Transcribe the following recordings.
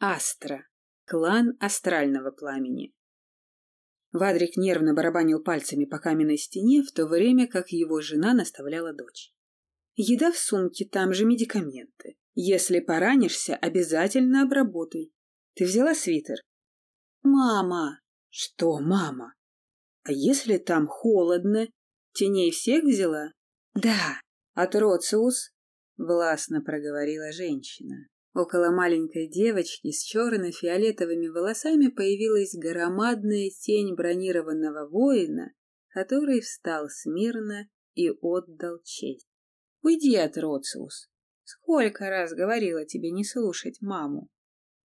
Астра. Клан астрального пламени. Вадрик нервно барабанил пальцами по каменной стене, в то время как его жена наставляла дочь. Еда в сумке, там же медикаменты. Если поранишься, обязательно обработай. Ты взяла свитер? Мама! Что, мама? А если там холодно? Теней всех взяла? Да. От Роциус? Властно проговорила женщина. Около маленькой девочки с черно-фиолетовыми волосами появилась громадная тень бронированного воина, который встал смирно и отдал честь. «Уйди от Роциус! Сколько раз говорила тебе не слушать маму!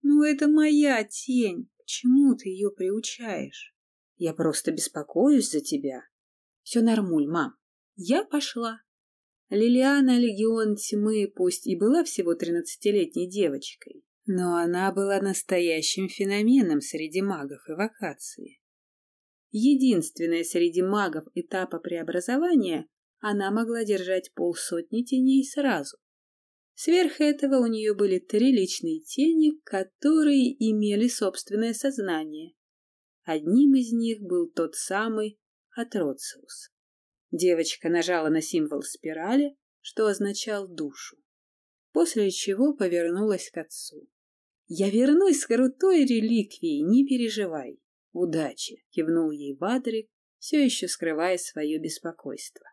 Ну, это моя тень! К чему ты ее приучаешь? Я просто беспокоюсь за тебя. Все нормуль, мам. Я пошла. Лилиана Легион Тьмы пусть и была всего тринадцатилетней девочкой, но она была настоящим феноменом среди магов эвокации. Единственная среди магов этапа преобразования, она могла держать полсотни теней сразу. Сверх этого у нее были три личные тени, которые имели собственное сознание. Одним из них был тот самый Атроциус. Девочка нажала на символ спирали, что означал душу, после чего повернулась к отцу. «Я вернусь с крутой реликвией, не переживай. Удачи!» — кивнул ей Вадрик, все еще скрывая свое беспокойство.